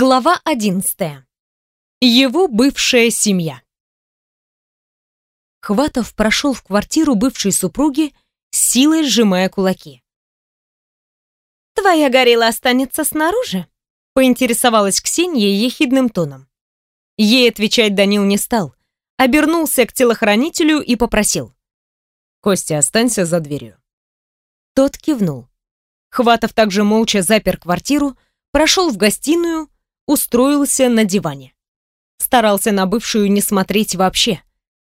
Глава 11. Его бывшая семья. Хватов прошел в квартиру бывшей супруги, силой сжимая кулаки. «Твоя горилла останется снаружи?» — поинтересовалась Ксения ехидным тоном. Ей отвечать Данил не стал, обернулся к телохранителю и попросил. «Костя, останься за дверью». Тот кивнул. Хватов также молча запер квартиру, прошел в гостиную, устроился на диване. Старался на бывшую не смотреть вообще.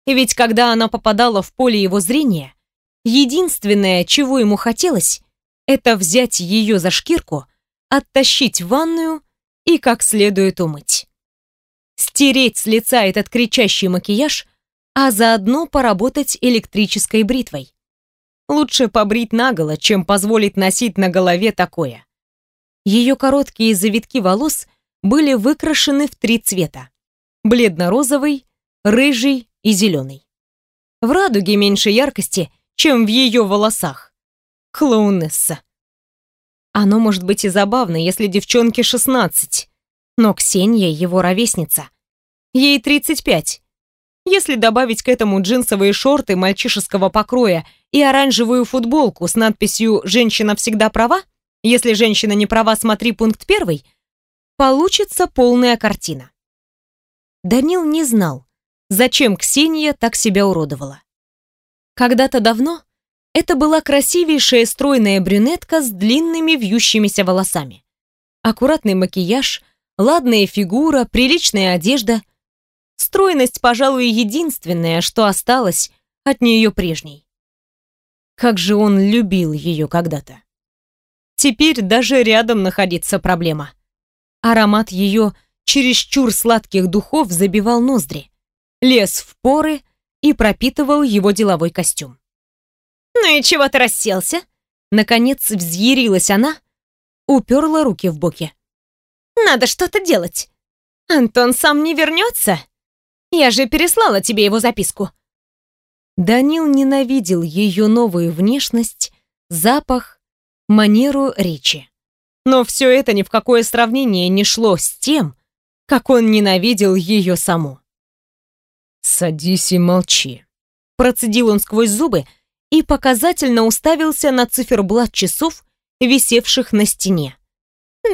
Ведь когда она попадала в поле его зрения, единственное, чего ему хотелось, это взять ее за шкирку, оттащить в ванную и как следует умыть. Стереть с лица этот кричащий макияж, а заодно поработать электрической бритвой. Лучше побрить наголо, чем позволить носить на голове такое. Ее короткие завитки волос были выкрашены в три цвета. Бледно-розовый, рыжий и зеленый. В радуге меньше яркости, чем в ее волосах. Клоунесса. Оно может быть и забавно, если девчонке 16, но Ксения его ровесница. Ей 35. Если добавить к этому джинсовые шорты мальчишеского покроя и оранжевую футболку с надписью «Женщина всегда права», если женщина не права, смотри пункт первый, получится полная картина. Данил не знал, зачем Ксения так себя уродовала. Когда-то давно это была красивейшая стройная брюнетка с длинными вьющимися волосами. Аккуратный макияж, ладная фигура, приличная одежда. Стройность, пожалуй, единственное, что осталось от нее прежней. Как же он любил ее когда-то. Теперь даже рядом находиться проблема. Аромат ее чересчур сладких духов забивал ноздри, лез в поры и пропитывал его деловой костюм. «Ну и чего ты расселся?» Наконец взъярилась она, уперла руки в боки. «Надо что-то делать. Антон сам не вернется? Я же переслала тебе его записку». Данил ненавидел ее новую внешность, запах, манеру речи. Но все это ни в какое сравнение не шло с тем, как он ненавидел ее саму. «Садись и молчи», — процедил он сквозь зубы и показательно уставился на циферблат часов, висевших на стене.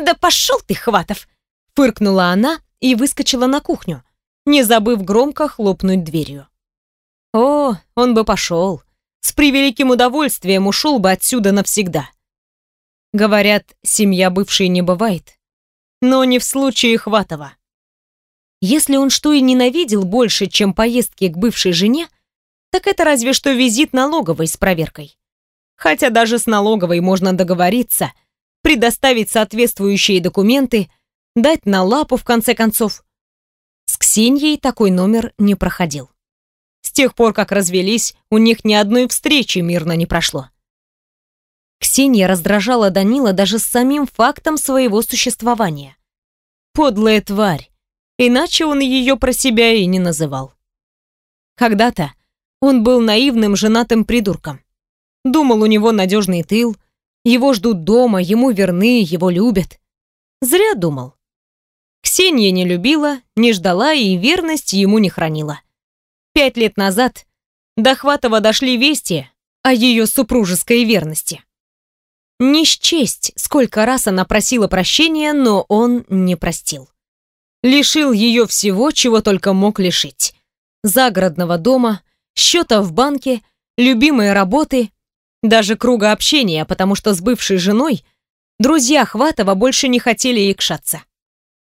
«Да пошел ты, Хватов!» — фыркнула она и выскочила на кухню, не забыв громко хлопнуть дверью. О, он бы пошел. С превеликим удовольствием ушел бы отсюда навсегда. Говорят, семья бывшей не бывает. Но не в случае Хватова. Если он что и ненавидел больше, чем поездки к бывшей жене, так это разве что визит налоговой с проверкой. Хотя даже с налоговой можно договориться, предоставить соответствующие документы, дать на лапу в конце концов. С Ксенией такой номер не проходил. С тех пор, как развелись, у них ни одной встречи мирно не прошло. Ксения раздражала Данила даже с самим фактом своего существования. Подлая тварь, иначе он ее про себя и не называл. Когда-то он был наивным женатым придурком. Думал, у него надежный тыл, его ждут дома, ему верны, его любят. Зря думал. Ксения не любила, не ждала и верность ему не хранила. Пять лет назад до Хватова дошли вести о ее супружеской верности. Не счесть, сколько раз она просила прощения, но он не простил. Лишил ее всего, чего только мог лишить. Загородного дома, счета в банке, любимой работы, даже круга общения, потому что с бывшей женой друзья Хватова больше не хотели якшаться.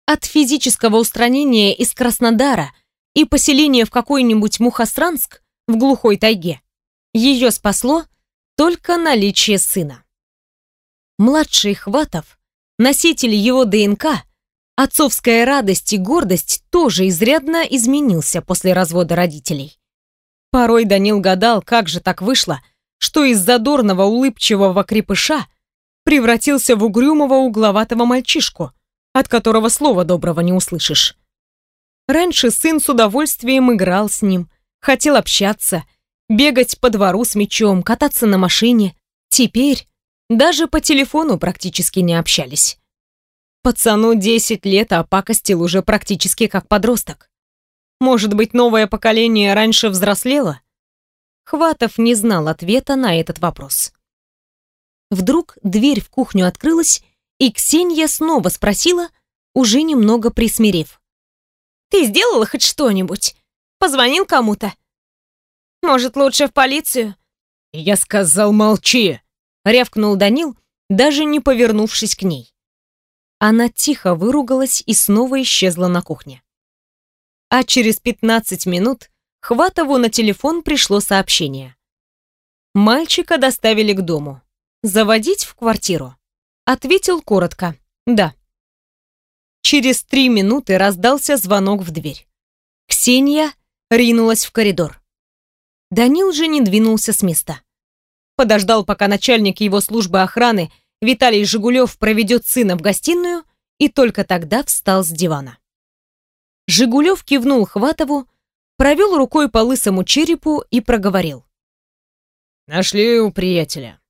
От физического устранения из Краснодара и поселения в какой-нибудь Мухосранск в глухой тайге ее спасло только наличие сына. Младший Хватов, носитель его ДНК, отцовская радость и гордость тоже изрядно изменился после развода родителей. Порой Данил гадал, как же так вышло, что из задорного улыбчивого крепыша превратился в угрюмого угловатого мальчишку, от которого слова доброго не услышишь. Раньше сын с удовольствием играл с ним, хотел общаться, бегать по двору с мячом, кататься на машине. Теперь даже по телефону практически не общались. Пацану 10 лет, а пакостил уже практически как подросток. Может быть, новое поколение раньше взрослело? Хватов не знал ответа на этот вопрос. Вдруг дверь в кухню открылась, и Ксения снова спросила, уже немного присмирев. «Ты сделала хоть что-нибудь? Позвонил кому-то? Может, лучше в полицию?» «Я сказал, молчи!» — рявкнул Данил, даже не повернувшись к ней. Она тихо выругалась и снова исчезла на кухне. А через 15 минут Хватову на телефон пришло сообщение. Мальчика доставили к дому. Заводить в квартиру? Ответил коротко. Да. Через три минуты раздался звонок в дверь. Ксения ринулась в коридор. Данил же не двинулся с места. Подождал, пока начальник его службы охраны Виталий Жигулев проведет сына в гостиную и только тогда встал с дивана. Жигулев кивнул Хватову, провел рукой по лысому черепу и проговорил. «Нашли у приятеля.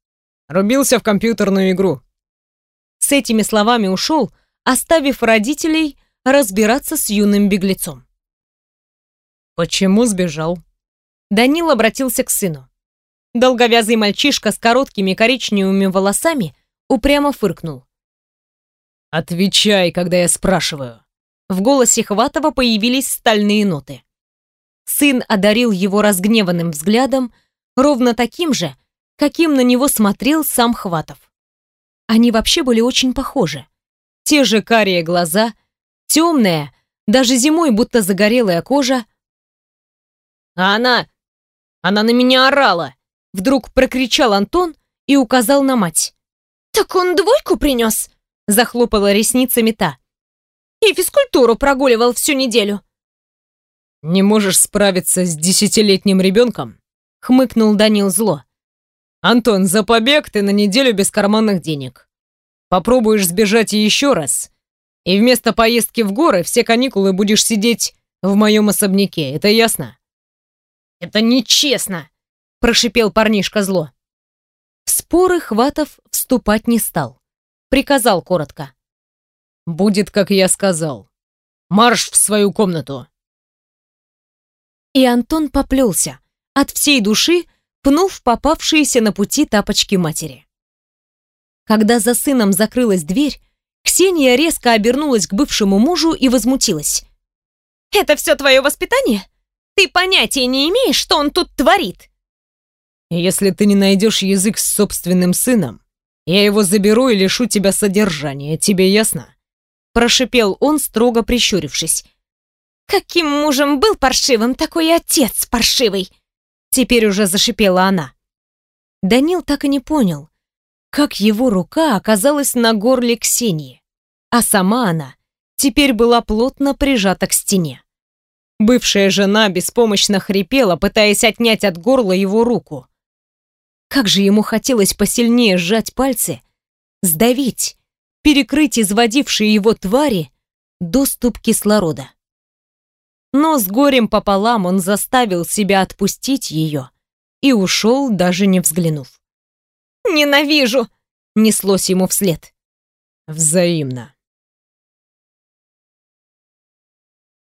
Рубился в компьютерную игру». С этими словами ушел, оставив родителей разбираться с юным беглецом. «Почему сбежал?» Данил обратился к сыну. Долговязый мальчишка с короткими коричневыми волосами упрямо фыркнул. «Отвечай, когда я спрашиваю». В голосе Хватова появились стальные ноты. Сын одарил его разгневанным взглядом, ровно таким же, каким на него смотрел сам Хватов. Они вообще были очень похожи. Те же карие глаза, темная, даже зимой будто загорелая кожа. «А она... она на меня орала!» Вдруг прокричал Антон и указал на мать. «Так он двойку принес?» Захлопала ресницами та. «И физкультуру прогуливал всю неделю». «Не можешь справиться с десятилетним ребенком?» Хмыкнул Данил зло. «Антон, за побег ты на неделю без карманных денег. Попробуешь сбежать еще раз, и вместо поездки в горы все каникулы будешь сидеть в моем особняке, это ясно?» «Это нечестно!» – прошипел парнишка зло. В споры Хватов вступать не стал. Приказал коротко. «Будет, как я сказал. Марш в свою комнату!» И Антон поплелся, от всей души пнув попавшиеся на пути тапочки матери. Когда за сыном закрылась дверь, Ксения резко обернулась к бывшему мужу и возмутилась. «Это все твое воспитание? Ты понятия не имеешь, что он тут творит?» Если ты не найдешь язык с собственным сыном, я его заберу и лишу тебя содержания, тебе ясно?» Прошипел он, строго прищурившись. «Каким мужем был паршивым, такой отец паршивый!» Теперь уже зашипела она. Данил так и не понял, как его рука оказалась на горле Ксении, а сама она теперь была плотно прижата к стене. Бывшая жена беспомощно хрипела, пытаясь отнять от горла его руку. Как же ему хотелось посильнее сжать пальцы, сдавить, перекрыть изводившие его твари доступ кислорода. Но с горем пополам он заставил себя отпустить ее и ушел, даже не взглянув. «Ненавижу!» — неслось ему вслед. «Взаимно»,